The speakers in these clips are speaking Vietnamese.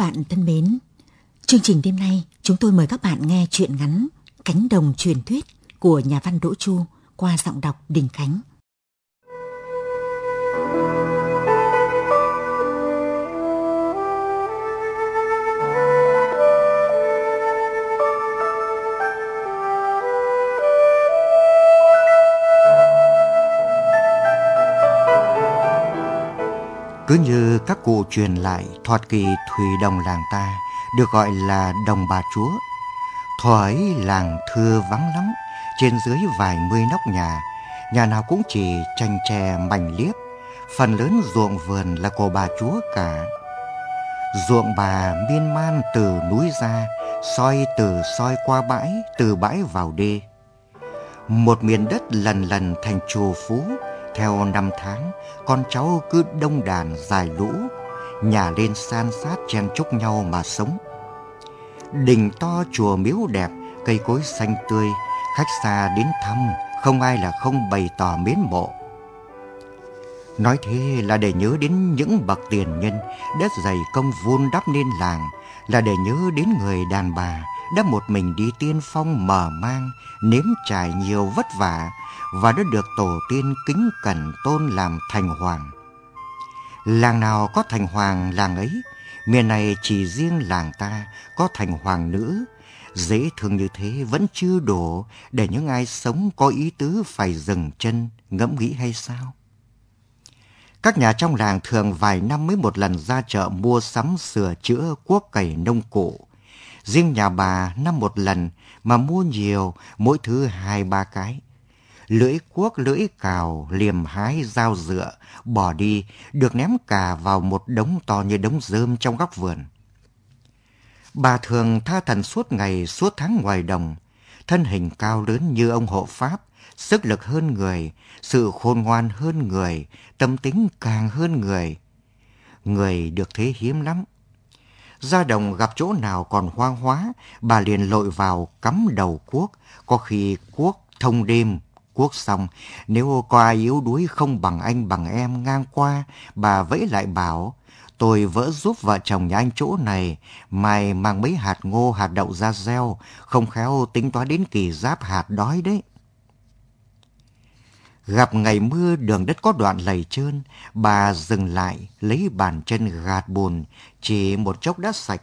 bạn thân mến, chương trình đêm nay chúng tôi mời các bạn nghe chuyện ngắn Cánh đồng truyền thuyết của nhà văn Đỗ Chu qua giọng đọc Đình Khánh. Cứ như các cụ truyền lại thoạt kỳ thủy đồng làng ta được gọi là đồng bà chúa. Thuở ấy làng thưa vắng lắm, trên dưới vài mươi nóc nhà, nhà nào cũng chỉ tranh tre mảnh liếp, phần lớn ruộng vườn là của bà chúa cả. Ruộng bà miên man từ núi ra, soi từ soi qua bãi, từ bãi vào đê. Một miền đất lần lần thành trù phú, theo năm tháng, con cháu cứ đông đàn dài lũ, nhà lên san sát chen chúc nhau mà sống. Đình to chùa miếu đẹp, cây cối xanh tươi, khách xa đến thăm, không ai là không bày tỏ mến mộ. Nói thế là để nhớ đến những bậc tiền nhân đã dày công vun đắp nên làng, là để nhớ đến người đàn bà đã một mình đi tiên phong mở mang, nếm trải nhiều vất vả và đã được tổ tiên kính cẩn tôn làm thành hoàng. Làng nào có thành hoàng làng ấy, miền này chỉ riêng làng ta có thành hoàng nữ, dễ thương như thế vẫn chưa đủ để những ai sống có ý tứ phải dừng chân ngẫm nghĩ hay sao? Các nhà trong làng thường vài năm mới một lần ra chợ mua sắm sửa chữa cuốc cày nông cụ. Riêng nhà bà năm một lần mà mua nhiều, mỗi thứ hai ba cái. Lưỡi cuốc lưỡi cào, liềm hái, dao dựa, bỏ đi, được ném cả vào một đống to như đống rơm trong góc vườn. Bà thường tha thần suốt ngày, suốt tháng ngoài đồng, thân hình cao lớn như ông hộ Pháp, sức lực hơn người, sự khôn ngoan hơn người, tâm tính càng hơn người. Người được thế hiếm lắm. Ra đồng gặp chỗ nào còn hoang hóa, bà liền lội vào cắm đầu cuốc, có khi cuốc thông đêm, cuốc xong, nếu có ai yếu đuối không bằng anh bằng em ngang qua, bà vẫy lại bảo, tôi vỡ giúp vợ chồng nhà anh chỗ này, mày mang mấy hạt ngô hạt đậu ra gieo, không khéo tính toán đến kỳ giáp hạt đói đấy. Gặp ngày mưa đường đất có đoạn lầy trơn, bà dừng lại lấy bàn chân gạt bùn, chỉ một chốc đã sạch.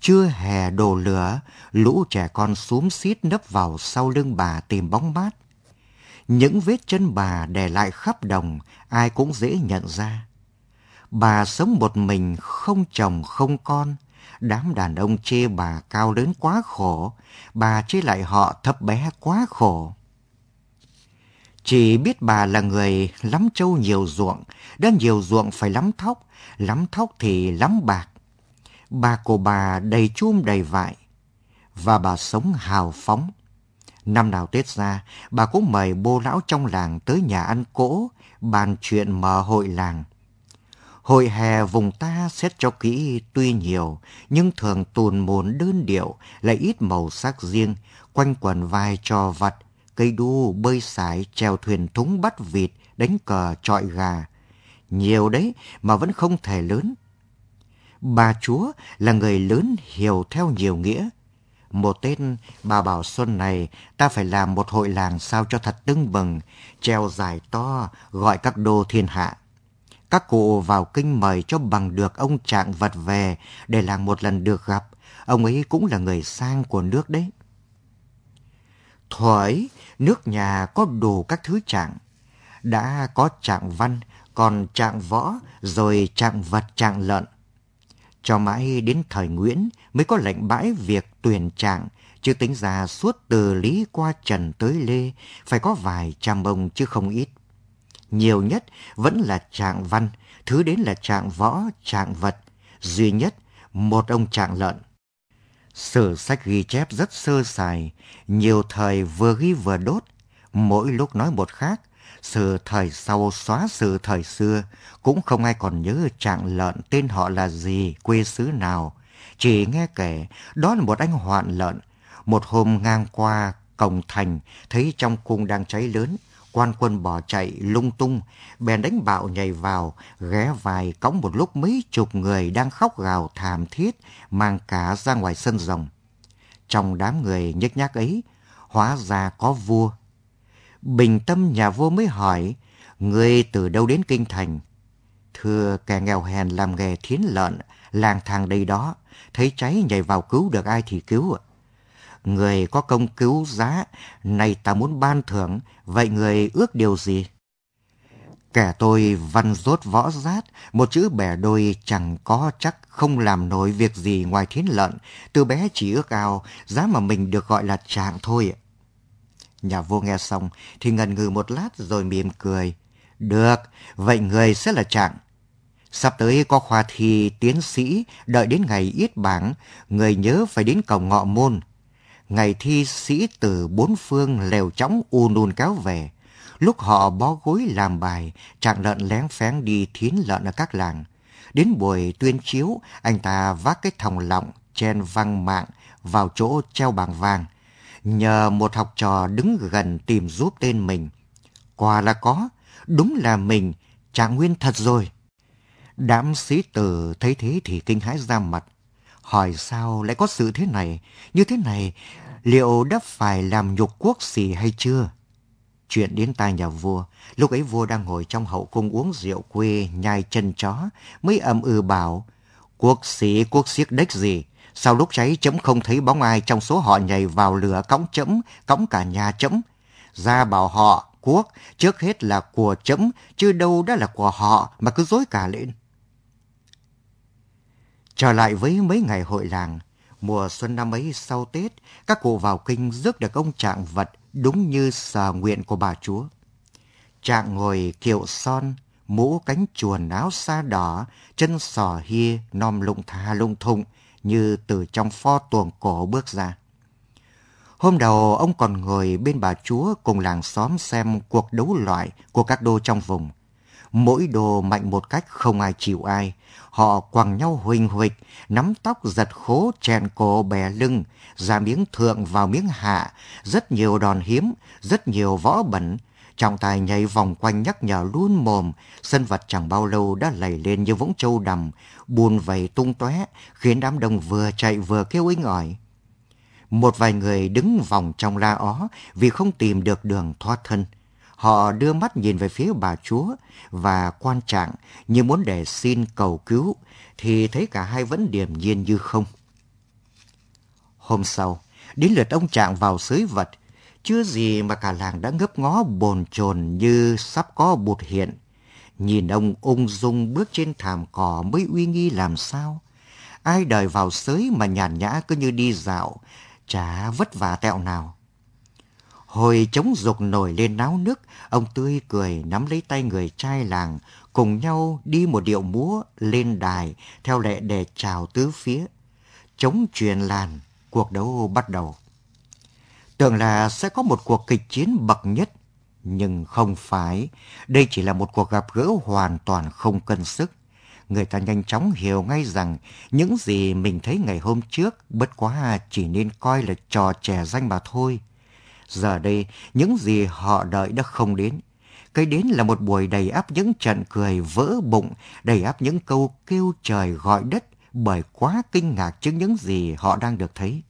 Chưa hè đổ lửa, lũ trẻ con xúm xít nấp vào sau lưng bà tìm bóng mát. Những vết chân bà để lại khắp đồng, ai cũng dễ nhận ra. Bà sống một mình, không chồng, không con. Đám đàn ông chê bà cao lớn quá khổ, bà chê lại họ thấp bé quá khổ. Chỉ biết bà là người lắm trâu nhiều ruộng, đã nhiều ruộng phải lắm thóc, lắm thóc thì lắm bạc. Bà của bà đầy chum đầy vại và bà sống hào phóng. Năm nào Tết ra, bà cũng mời bô lão trong làng tới nhà ăn cỗ, bàn chuyện mở hội làng. Hội hè vùng ta xét cho kỹ tuy nhiều, nhưng thường tùn mồn đơn điệu, lại ít màu sắc riêng, quanh quần vài trò vật, cây đu, bơi sải, treo thuyền thúng bắt vịt, đánh cờ, trọi gà. Nhiều đấy mà vẫn không thể lớn. Bà Chúa là người lớn hiểu theo nhiều nghĩa. Một Tết, bà bảo xuân này ta phải làm một hội làng sao cho thật tưng bừng, treo dài to, gọi các đô thiên hạ. Các cụ vào kinh mời cho bằng được ông trạng vật về để làng một lần được gặp. Ông ấy cũng là người sang của nước đấy. Thuở nước nhà có đủ các thứ trạng. Đã có trạng văn, còn trạng võ, rồi trạng vật trạng lợn. Cho mãi đến thời Nguyễn mới có lệnh bãi việc tuyển trạng, chứ tính ra suốt từ Lý qua Trần tới Lê, phải có vài trăm ông chứ không ít. Nhiều nhất vẫn là trạng văn, thứ đến là trạng võ, trạng vật, duy nhất một ông trạng lợn. Sử sách ghi chép rất sơ sài, nhiều thời vừa ghi vừa đốt, mỗi lúc nói một khác sự thời sau xóa sự thời xưa, cũng không ai còn nhớ trạng lợn tên họ là gì, quê xứ nào. Chỉ nghe kể, đó là một anh hoạn lợn. Một hôm ngang qua cổng thành, thấy trong cung đang cháy lớn, quan quân bỏ chạy lung tung, bèn đánh bạo nhảy vào, ghé vài cõng một lúc mấy chục người đang khóc gào thảm thiết, mang cả ra ngoài sân rồng. Trong đám người nhếch nhác ấy, hóa ra có vua. Bình tâm nhà vua mới hỏi, người từ đâu đến kinh thành? Thưa kẻ nghèo hèn làm nghề thiến lợn, lang thang đây đó, thấy cháy nhảy vào cứu được ai thì cứu ạ. Người có công cứu giá, này ta muốn ban thưởng, vậy người ước điều gì? Kẻ tôi văn rốt võ rát, một chữ bẻ đôi chẳng có chắc không làm nổi việc gì ngoài thiến lợn, từ bé chỉ ước ao, giá mà mình được gọi là trạng thôi. Nhà vua nghe xong thì ngần ngừ một lát rồi mỉm cười. Được, vậy người sẽ là trạng. Sắp tới có khoa thi tiến sĩ, đợi đến ngày yết bảng, người nhớ phải đến cổng ngọ môn. Ngày thi sĩ từ bốn phương lèo chóng u nùn kéo về. Lúc họ bó gối làm bài, trạng lợn lén phén đi thiến lợn ở các làng. Đến buổi tuyên chiếu, anh ta vác cái thòng lọng, chen văng mạng vào chỗ treo bảng vàng. Nhờ một học trò đứng gần tìm giúp tên mình. Quả là có, đúng là mình, trạng nguyên thật rồi. Đám sĩ tử thấy thế thì kinh hãi ra mặt. Hỏi sao lại có sự thế này? Như thế này, liệu đã phải làm nhục quốc sĩ hay chưa? Chuyện đến tai nhà vua, lúc ấy vua đang ngồi trong hậu cung uống rượu quê, nhai chân chó, mới ầm ừ bảo, quốc sĩ quốc siếc đếch gì, sau lúc cháy chấm không thấy bóng ai trong số họ nhảy vào lửa cõng chấm, cõng cả nhà chấm. Ra bảo họ, quốc, trước hết là của chấm, chứ đâu đã là của họ mà cứ dối cả lên. Trở lại với mấy ngày hội làng, mùa xuân năm ấy sau Tết, các cụ vào kinh rước được ông trạng vật đúng như sở nguyện của bà chúa. Trạng ngồi kiệu son, mũ cánh chuồn áo sa đỏ, chân sò hia, nom lụng tha lung thụng, như từ trong pho tuồng cổ bước ra. Hôm đầu ông còn ngồi bên bà chúa cùng làng xóm xem cuộc đấu loại của các đô trong vùng. Mỗi đồ mạnh một cách không ai chịu ai. Họ quằng nhau huỳnh huỵch, nắm tóc giật khố chèn cổ bè lưng, ra miếng thượng vào miếng hạ, rất nhiều đòn hiếm, rất nhiều võ bẩn. Trọng tài nhảy vòng quanh nhắc nhở luôn mồm, sân vật chẳng bao lâu đã lầy lên như vũng trâu đầm, buồn vầy tung tóe, khiến đám đông vừa chạy vừa kêu inh ỏi. Một vài người đứng vòng trong la ó vì không tìm được đường thoát thân. Họ đưa mắt nhìn về phía bà chúa và quan trạng như muốn để xin cầu cứu thì thấy cả hai vẫn điềm nhiên như không. Hôm sau, đến lượt ông trạng vào sới vật, chưa gì mà cả làng đã ngấp ngó bồn chồn như sắp có bụt hiện. Nhìn ông ung dung bước trên thảm cỏ mới uy nghi làm sao. Ai đời vào sới mà nhàn nhã cứ như đi dạo, chả vất vả tẹo nào. Hồi chống dục nổi lên náo nức, ông tươi cười nắm lấy tay người trai làng, cùng nhau đi một điệu múa lên đài theo lệ để chào tứ phía. Chống truyền làn, cuộc đấu bắt đầu. Tưởng là sẽ có một cuộc kịch chiến bậc nhất, nhưng không phải. Đây chỉ là một cuộc gặp gỡ hoàn toàn không cân sức. Người ta nhanh chóng hiểu ngay rằng những gì mình thấy ngày hôm trước bất quá chỉ nên coi là trò trẻ danh mà thôi. Giờ đây, những gì họ đợi đã không đến. Cái đến là một buổi đầy áp những trận cười vỡ bụng, đầy áp những câu kêu trời gọi đất bởi quá kinh ngạc trước những gì họ đang được thấy.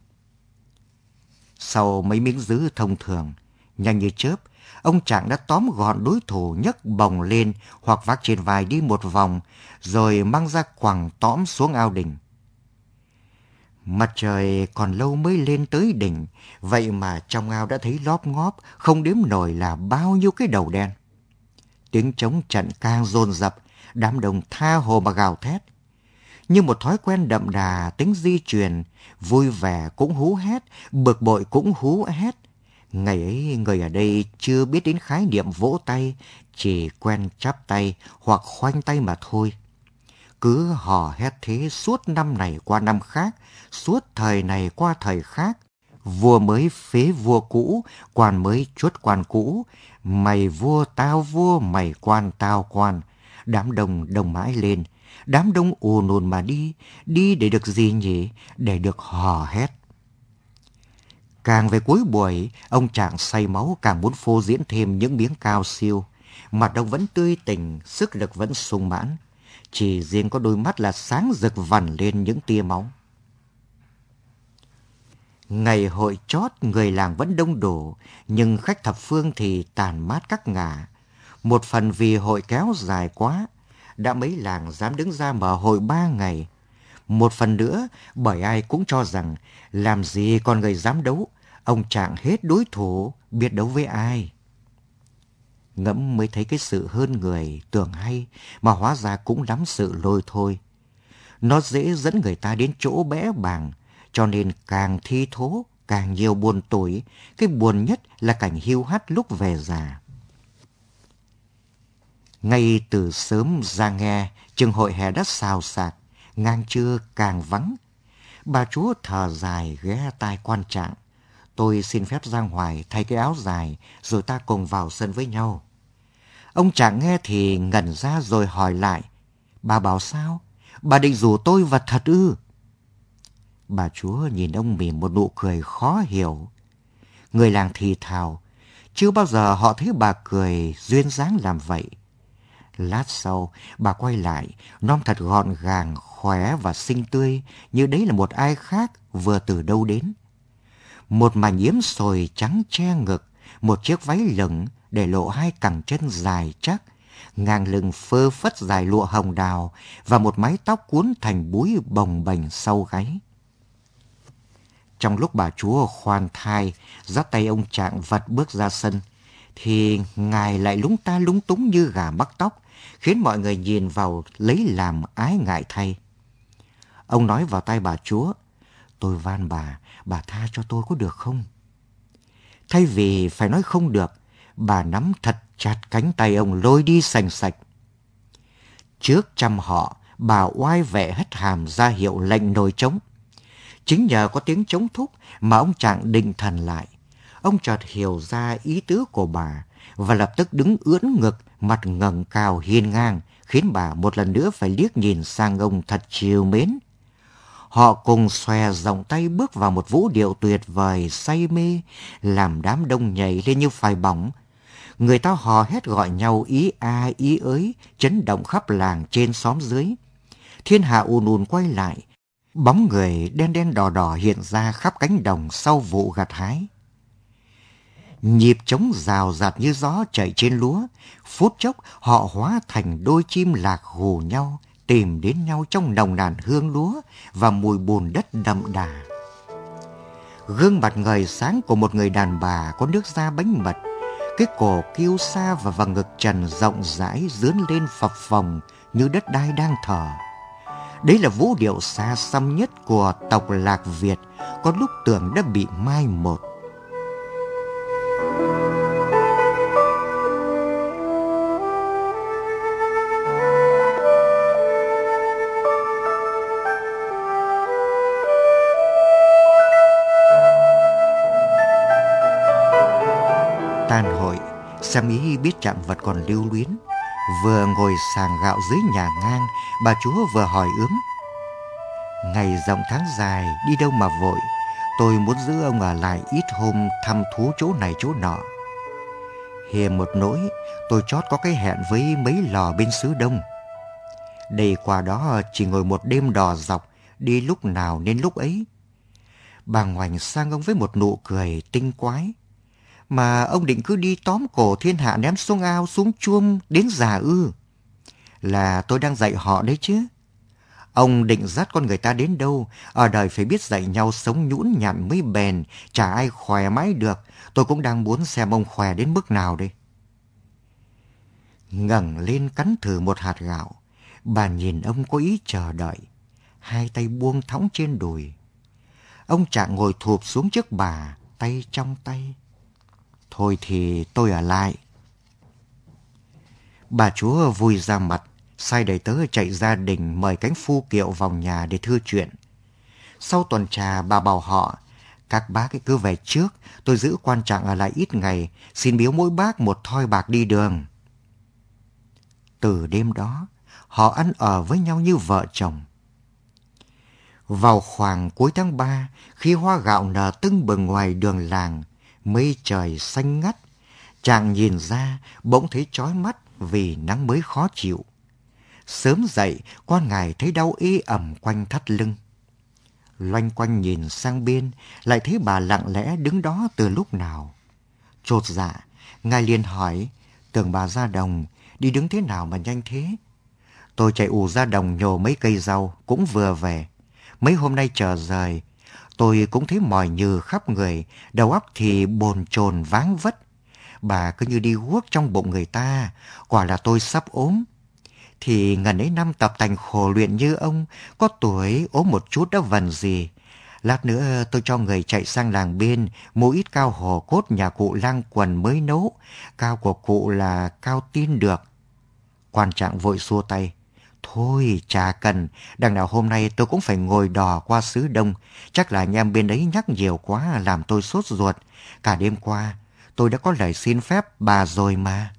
Sau mấy miếng dứ thông thường, nhanh như chớp, ông Trạng đã tóm gọn đối thủ nhấc bồng lên hoặc vác trên vai đi một vòng, rồi mang ra quẳng tóm xuống ao đình. Mặt trời còn lâu mới lên tới đỉnh, vậy mà trong ao đã thấy lóp ngóp, không đếm nổi là bao nhiêu cái đầu đen. Tiếng trống trận càng dồn rập, đám đồng tha hồ mà gào thét. Như một thói quen đậm đà tính di truyền, vui vẻ cũng hú hét, bực bội cũng hú hét. Ngày ấy người ở đây chưa biết đến khái niệm vỗ tay, chỉ quen chắp tay hoặc khoanh tay mà thôi. Cứ hò hét thế suốt năm này qua năm khác, suốt thời này qua thời khác. Vua mới phế vua cũ, quan mới chuốt quan cũ. Mày vua tao vua, mày quan tao quan. Đám đồng đồng mãi lên, đám đông ùn ùn mà đi. Đi để được gì nhỉ? Để được hò hét. Càng về cuối buổi, ông Trạng say máu càng muốn phô diễn thêm những miếng cao siêu. Mặt ông vẫn tươi tỉnh, sức lực vẫn sung mãn. Chỉ riêng có đôi mắt là sáng rực vằn lên những tia máu. Ngày hội chót người làng vẫn đông đủ, nhưng khách thập phương thì tàn mát các ngả. Một phần vì hội kéo dài quá, đã mấy làng dám đứng ra mở hội ba ngày. Một phần nữa bởi ai cũng cho rằng làm gì con người dám đấu, ông Trạng hết đối thủ, biết đấu với ai. Ngẫm mới thấy cái sự hơn người, tưởng hay, mà hóa ra cũng lắm sự lôi thôi. Nó dễ dẫn người ta đến chỗ bẽ bàng, cho nên càng thi thố, càng nhiều buồn tuổi, cái buồn nhất là cảnh hiu hắt lúc về già. Ngay từ sớm ra nghe, trường hội hè đất xào xạc, ngang trưa càng vắng. Bà chúa thở dài ghé tai quan trạng. Tôi xin phép ra ngoài thay cái áo dài, rồi ta cùng vào sân với nhau. Ông trạng nghe thì ngẩn ra rồi hỏi lại. Bà bảo sao? Bà định rủ tôi và thật ư? Bà chúa nhìn ông mỉm một nụ cười khó hiểu. Người làng thì thào, chưa bao giờ họ thấy bà cười duyên dáng làm vậy. Lát sau, bà quay lại, non thật gọn gàng, khỏe và xinh tươi, như đấy là một ai khác vừa từ đâu đến. Một mảnh yếm sồi trắng che ngực, một chiếc váy lửng để lộ hai cẳng chân dài chắc, ngang lưng phơ phất dài lụa hồng đào và một mái tóc cuốn thành búi bồng bềnh sau gáy. Trong lúc bà chúa khoan thai, dắt tay ông trạng vật bước ra sân, thì ngài lại lúng ta lúng túng như gà mắc tóc, khiến mọi người nhìn vào lấy làm ái ngại thay. Ông nói vào tay bà chúa, tôi van bà, bà tha cho tôi có được không? Thay vì phải nói không được, bà nắm thật chặt cánh tay ông lôi đi sành sạch. Trước trăm họ, bà oai vệ hất hàm ra hiệu lệnh nồi trống. Chính nhờ có tiếng chống thúc mà ông Trạng định thần lại. Ông chợt hiểu ra ý tứ của bà và lập tức đứng ưỡn ngực, mặt ngẩng cao hiên ngang, khiến bà một lần nữa phải liếc nhìn sang ông thật chiều mến. Họ cùng xòe rộng tay bước vào một vũ điệu tuyệt vời, say mê, làm đám đông nhảy lên như phai bóng. Người ta hò hét gọi nhau ý a ý ới, chấn động khắp làng trên xóm dưới. Thiên hạ ùn ùn quay lại, Bóng người đen đen đỏ đỏ hiện ra khắp cánh đồng sau vụ gặt hái. Nhịp trống rào rạt như gió chạy trên lúa, phút chốc họ hóa thành đôi chim lạc hù nhau, tìm đến nhau trong nồng nàn hương lúa và mùi bùn đất đậm đà. Gương mặt người sáng của một người đàn bà có nước da bánh mật, cái cổ kiêu xa và vầng ngực trần rộng rãi dướn lên phập phồng như đất đai đang thở. Đấy là vũ điệu xa xăm nhất của tộc Lạc Việt, có lúc tưởng đã bị mai một. Sam ý biết chạm vật còn lưu luyến, Vừa ngồi sàng gạo dưới nhà ngang, bà chúa vừa hỏi ướm. Ngày rộng tháng dài, đi đâu mà vội, tôi muốn giữ ông ở lại ít hôm thăm thú chỗ này chỗ nọ. Hiềm một nỗi, tôi chót có cái hẹn với mấy lò bên xứ đông. Đây qua đó chỉ ngồi một đêm đò dọc, đi lúc nào nên lúc ấy. Bà ngoảnh sang ông với một nụ cười tinh quái mà ông định cứ đi tóm cổ thiên hạ ném xuống ao xuống chuông đến già ư. Là tôi đang dạy họ đấy chứ. Ông định dắt con người ta đến đâu, ở đời phải biết dạy nhau sống nhũn nhặn mới bền, chả ai khỏe mãi được. Tôi cũng đang muốn xem ông khỏe đến mức nào đây. ngẩng lên cắn thử một hạt gạo, bà nhìn ông có ý chờ đợi, hai tay buông thõng trên đùi. Ông chàng ngồi thụp xuống trước bà, tay trong tay. Thôi thì tôi ở lại. Bà chúa vui ra mặt, sai đầy tớ chạy ra đình mời cánh phu kiệu vào nhà để thưa chuyện. Sau tuần trà bà bảo họ, các bác cứ về trước, tôi giữ quan trạng ở lại ít ngày, xin biếu mỗi bác một thoi bạc đi đường. Từ đêm đó, họ ăn ở với nhau như vợ chồng. Vào khoảng cuối tháng 3, khi hoa gạo nở tưng bừng ngoài đường làng, mây trời xanh ngắt, chàng nhìn ra bỗng thấy chói mắt vì nắng mới khó chịu. Sớm dậy, quan ngài thấy đau y ẩm quanh thắt lưng. Loanh quanh nhìn sang bên, lại thấy bà lặng lẽ đứng đó từ lúc nào. Chột dạ, ngài liền hỏi, tưởng bà ra đồng, đi đứng thế nào mà nhanh thế? Tôi chạy ù ra đồng nhổ mấy cây rau, cũng vừa về. Mấy hôm nay chờ rời, tôi cũng thấy mỏi nhừ khắp người, đầu óc thì bồn chồn váng vất. Bà cứ như đi guốc trong bụng người ta, quả là tôi sắp ốm. Thì ngần ấy năm tập thành khổ luyện như ông, có tuổi ốm một chút đã vần gì. Lát nữa tôi cho người chạy sang làng bên, mua ít cao hồ cốt nhà cụ lang quần mới nấu. Cao của cụ là cao tin được. Quan trạng vội xua tay. Thôi, chả cần, đằng nào hôm nay tôi cũng phải ngồi đò qua xứ đông. Chắc là anh em bên đấy nhắc nhiều quá làm tôi sốt ruột. Cả đêm qua, tôi đã có lời xin phép bà rồi mà.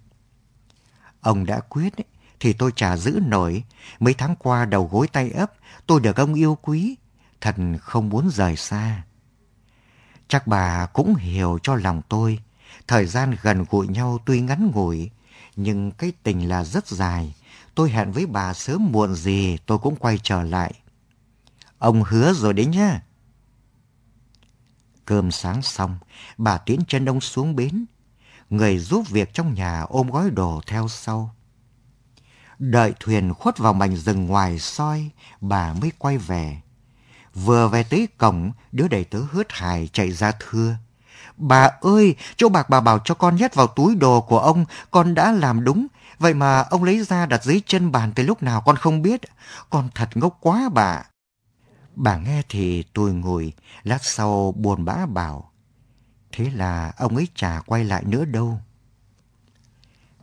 Ông đã quyết ấy, thì tôi chả giữ nổi. Mấy tháng qua đầu gối tay ấp, tôi được ông yêu quý. Thật không muốn rời xa. Chắc bà cũng hiểu cho lòng tôi. Thời gian gần gũi nhau tuy ngắn ngủi, nhưng cái tình là rất dài. Tôi hẹn với bà sớm muộn gì tôi cũng quay trở lại. Ông hứa rồi đấy nhá. Cơm sáng xong, bà tiến chân ông xuống bến. Người giúp việc trong nhà ôm gói đồ theo sau. Đợi thuyền khuất vào mảnh rừng ngoài soi, bà mới quay về. Vừa về tới cổng, đứa đầy tớ hớt hải chạy ra thưa. Bà ơi, chỗ bạc bà bảo cho con nhét vào túi đồ của ông, con đã làm đúng. Vậy mà ông lấy ra đặt dưới chân bàn từ lúc nào con không biết. Con thật ngốc quá bà. Bà nghe thì tôi ngồi, lát sau buồn bã bảo. Thế là ông ấy chả quay lại nữa đâu.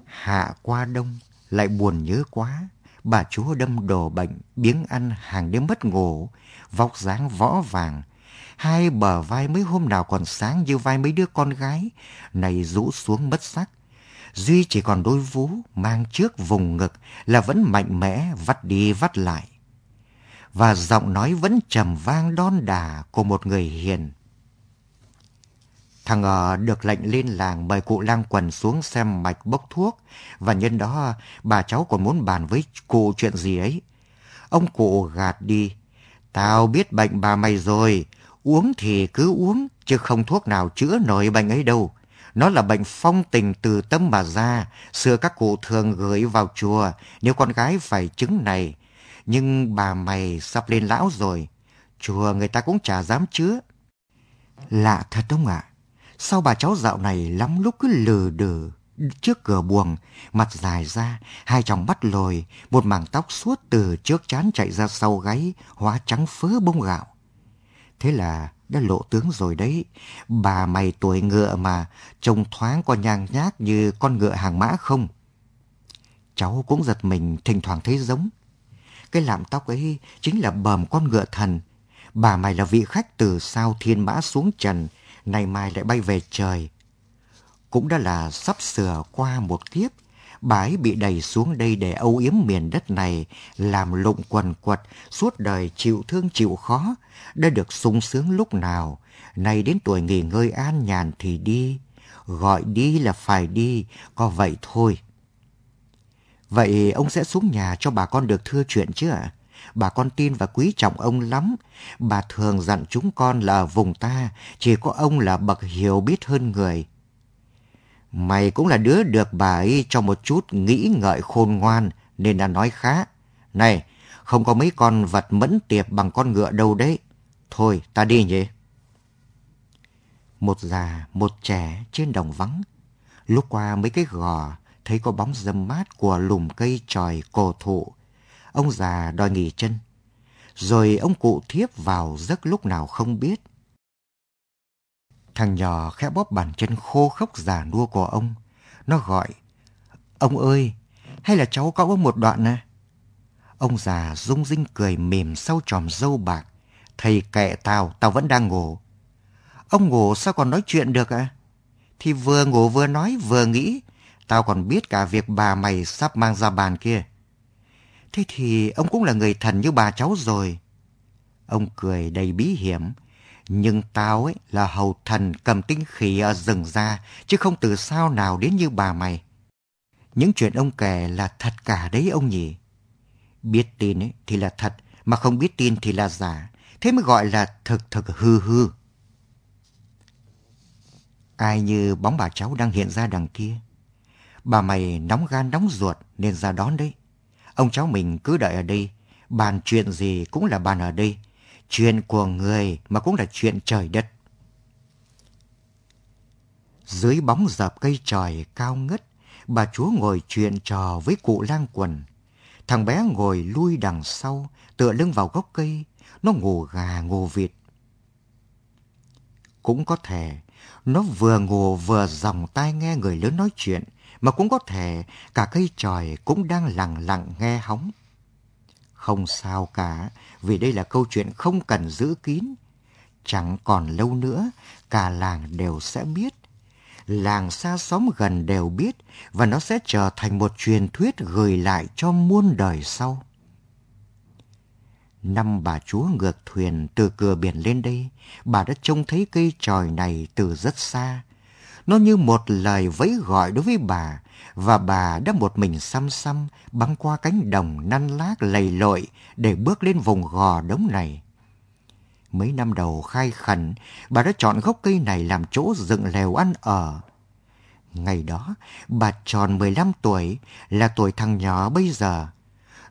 Hạ qua đông, lại buồn nhớ quá. Bà chúa đâm đồ bệnh, biếng ăn hàng đêm mất ngủ, vóc dáng võ vàng. Hai bờ vai mấy hôm nào còn sáng như vai mấy đứa con gái, này rũ xuống mất sắc. Duy chỉ còn đôi vú mang trước vùng ngực là vẫn mạnh mẽ vắt đi vắt lại. Và giọng nói vẫn trầm vang đon đà của một người hiền. Thằng ở được lệnh lên làng mời cụ lang quần xuống xem mạch bốc thuốc và nhân đó bà cháu còn muốn bàn với cụ chuyện gì ấy. Ông cụ gạt đi. Tao biết bệnh bà mày rồi, uống thì cứ uống chứ không thuốc nào chữa nổi bệnh ấy đâu. Nó là bệnh phong tình từ tâm mà ra, xưa các cụ thường gửi vào chùa nếu con gái phải chứng này. Nhưng bà mày sắp lên lão rồi, chùa người ta cũng chả dám chứa. Lạ thật ông ạ, sao bà cháu dạo này lắm lúc cứ lừ đừ trước cửa buồng, mặt dài ra, hai tròng mắt lồi, một mảng tóc suốt từ trước chán chạy ra sau gáy, hóa trắng phớ bông gạo. Thế là đã lộ tướng rồi đấy. Bà mày tuổi ngựa mà, trông thoáng có nhang nhác như con ngựa hàng mã không? Cháu cũng giật mình thỉnh thoảng thấy giống. Cái lạm tóc ấy chính là bờm con ngựa thần. Bà mày là vị khách từ sao thiên mã xuống trần, nay mai lại bay về trời. Cũng đã là sắp sửa qua một kiếp, bà ấy bị đẩy xuống đây để âu yếm miền đất này, làm lụng quần quật, suốt đời chịu thương chịu khó, đã được sung sướng lúc nào, nay đến tuổi nghỉ ngơi an nhàn thì đi, gọi đi là phải đi, có vậy thôi. Vậy ông sẽ xuống nhà cho bà con được thưa chuyện chứ ạ? Bà con tin và quý trọng ông lắm. Bà thường dặn chúng con là ở vùng ta, chỉ có ông là bậc hiểu biết hơn người. Mày cũng là đứa được bà ấy cho một chút nghĩ ngợi khôn ngoan nên đã nói khá. Này, không có mấy con vật mẫn tiệp bằng con ngựa đâu đấy. Thôi, ta đi nhỉ. Một già, một trẻ trên đồng vắng. Lúc qua mấy cái gò, thấy có bóng dâm mát của lùm cây tròi cổ thụ. Ông già đòi nghỉ chân. Rồi ông cụ thiếp vào giấc lúc nào không biết. Thằng nhỏ khẽ bóp bàn chân khô khốc già nua của ông. Nó gọi, ông ơi, hay là cháu có một đoạn nè? Ông già rung rinh cười mềm sau tròm dâu bạc. Thầy kệ tao, tao vẫn đang ngủ. Ông ngủ sao còn nói chuyện được à? Thì vừa ngủ vừa nói vừa nghĩ. Tao còn biết cả việc bà mày sắp mang ra bàn kia. Thế thì ông cũng là người thần như bà cháu rồi. Ông cười đầy bí hiểm. Nhưng tao ấy là hầu thần cầm tinh khí ở rừng ra, chứ không từ sao nào đến như bà mày. Những chuyện ông kể là thật cả đấy ông nhỉ? Biết tin ấy thì là thật, mà không biết tin thì là giả. Thế mới gọi là thực thực hư hư. Ai như bóng bà cháu đang hiện ra đằng kia. Bà mày nóng gan nóng ruột nên ra đón đấy. Ông cháu mình cứ đợi ở đây. Bàn chuyện gì cũng là bàn ở đây. Chuyện của người mà cũng là chuyện trời đất. Dưới bóng dập cây tròi cao ngất, bà chúa ngồi chuyện trò với cụ lang quần. Thằng bé ngồi lui đằng sau, tựa lưng vào gốc cây, nó ngủ gà ngủ vịt. Cũng có thể nó vừa ngủ vừa dòng tai nghe người lớn nói chuyện, mà cũng có thể cả cây tròi cũng đang lặng lặng nghe hóng. Không sao cả, vì đây là câu chuyện không cần giữ kín. Chẳng còn lâu nữa, cả làng đều sẽ biết. Làng xa xóm gần đều biết và nó sẽ trở thành một truyền thuyết gửi lại cho muôn đời sau. Năm bà chúa ngược thuyền từ cửa biển lên đây, bà đã trông thấy cây tròi này từ rất xa. Nó như một lời vẫy gọi đối với bà, và bà đã một mình xăm xăm băng qua cánh đồng năn lác lầy lội để bước lên vùng gò đống này. Mấy năm đầu khai khẩn, bà đã chọn gốc cây này làm chỗ dựng lều ăn ở. Ngày đó, bà tròn 15 tuổi, là tuổi thằng nhỏ bây giờ.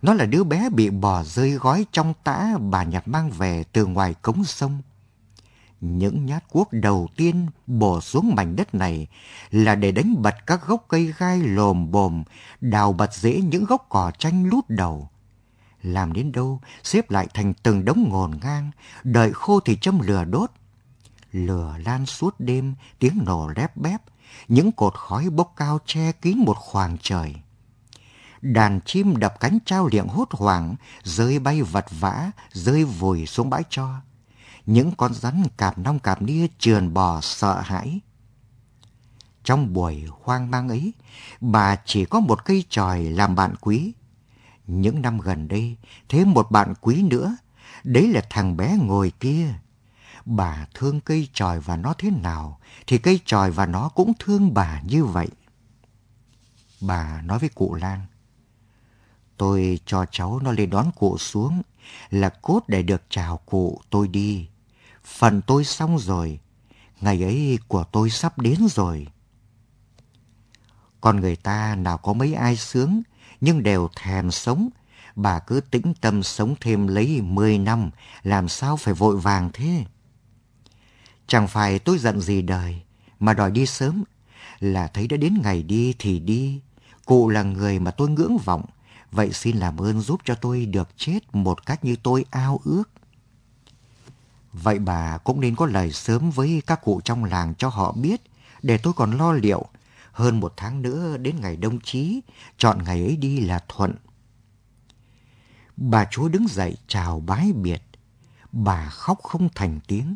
Nó là đứa bé bị bỏ rơi gói trong tã bà nhặt mang về từ ngoài cống sông. Những nhát cuốc đầu tiên bổ xuống mảnh đất này là để đánh bật các gốc cây gai lồm bồm, đào bật rễ những gốc cỏ tranh lút đầu. Làm đến đâu, xếp lại thành từng đống ngổn ngang, đợi khô thì châm lửa đốt. Lửa lan suốt đêm, tiếng nổ lép bép, những cột khói bốc cao che kín một khoảng trời. Đàn chim đập cánh trao liệng hốt hoảng, rơi bay vật vã, rơi vùi xuống bãi cho những con rắn cạp nong cạp nia trườn bò sợ hãi. Trong buổi hoang mang ấy, bà chỉ có một cây tròi làm bạn quý. Những năm gần đây, thêm một bạn quý nữa, đấy là thằng bé ngồi kia. Bà thương cây tròi và nó thế nào, thì cây tròi và nó cũng thương bà như vậy. Bà nói với cụ Lan, Tôi cho cháu nó lên đón cụ xuống, là cốt để được chào cụ tôi đi. Phần tôi xong rồi, ngày ấy của tôi sắp đến rồi. Con người ta nào có mấy ai sướng, nhưng đều thèm sống. Bà cứ tĩnh tâm sống thêm lấy 10 năm, làm sao phải vội vàng thế? Chẳng phải tôi giận gì đời, mà đòi đi sớm, là thấy đã đến ngày đi thì đi. Cụ là người mà tôi ngưỡng vọng, vậy xin làm ơn giúp cho tôi được chết một cách như tôi ao ước. Vậy bà cũng nên có lời sớm với các cụ trong làng cho họ biết, để tôi còn lo liệu. Hơn một tháng nữa đến ngày đông chí, chọn ngày ấy đi là thuận. Bà chúa đứng dậy chào bái biệt. Bà khóc không thành tiếng,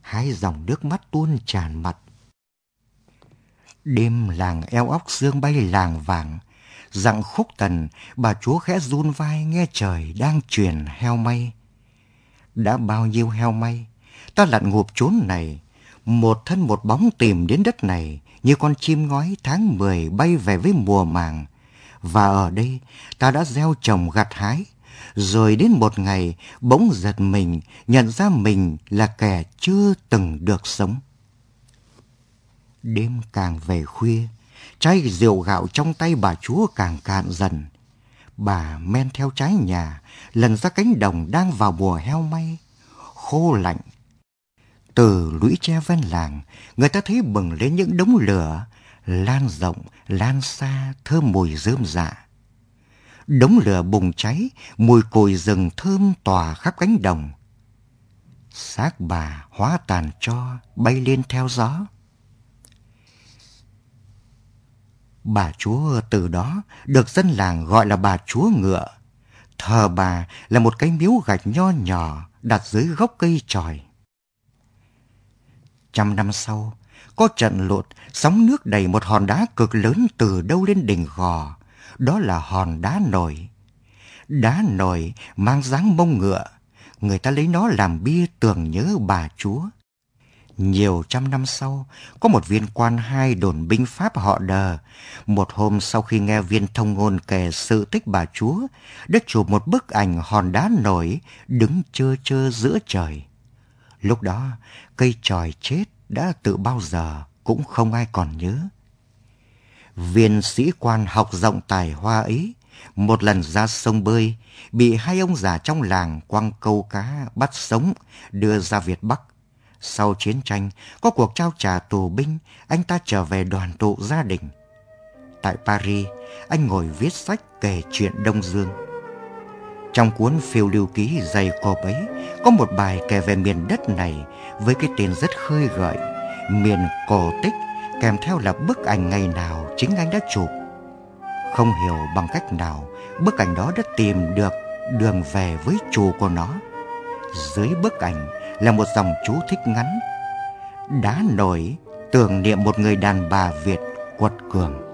hai dòng nước mắt tuôn tràn mặt. Đêm làng eo óc sương bay làng vàng, dặng khúc tần, bà chúa khẽ run vai nghe trời đang truyền heo may đã bao nhiêu heo may, ta lặn ngụp chốn này, một thân một bóng tìm đến đất này như con chim ngói tháng 10 bay về với mùa màng. Và ở đây ta đã gieo trồng gặt hái, rồi đến một ngày bỗng giật mình nhận ra mình là kẻ chưa từng được sống. Đêm càng về khuya, chai rượu gạo trong tay bà chúa càng cạn dần bà men theo trái nhà, lần ra cánh đồng đang vào mùa heo may, khô lạnh. Từ lũy tre ven làng, người ta thấy bừng lên những đống lửa, lan rộng, lan xa, thơm mùi rơm dạ. Đống lửa bùng cháy, mùi cồi rừng thơm tỏa khắp cánh đồng. Xác bà hóa tàn cho, bay lên theo gió. Bà chúa từ đó được dân làng gọi là bà chúa ngựa. Thờ bà là một cái miếu gạch nho nhỏ đặt dưới gốc cây tròi. Trăm năm sau, có trận lụt, sóng nước đầy một hòn đá cực lớn từ đâu lên đỉnh gò. Đó là hòn đá nổi. Đá nổi mang dáng mông ngựa. người ta lấy nó làm bia tưởng nhớ bà chúa. Nhiều trăm năm sau, có một viên quan hai đồn binh Pháp họ đờ. Một hôm sau khi nghe viên thông ngôn kể sự tích bà chúa, đã chụp một bức ảnh hòn đá nổi đứng chơ chơ giữa trời. Lúc đó, cây tròi chết đã tự bao giờ cũng không ai còn nhớ. Viên sĩ quan học rộng tài hoa ấy, một lần ra sông bơi, bị hai ông già trong làng quăng câu cá bắt sống, đưa ra Việt Bắc. Sau chiến tranh, có cuộc trao trả tù binh, anh ta trở về đoàn tụ gia đình. Tại Paris, anh ngồi viết sách kể chuyện Đông Dương. Trong cuốn phiêu lưu ký dày cộp ấy, có một bài kể về miền đất này với cái tên rất khơi gợi, miền cổ tích, kèm theo là bức ảnh ngày nào chính anh đã chụp. Không hiểu bằng cách nào, bức ảnh đó đã tìm được đường về với chủ của nó. Dưới bức ảnh là một dòng chú thích ngắn. Đá nổi tưởng niệm một người đàn bà Việt quật cường.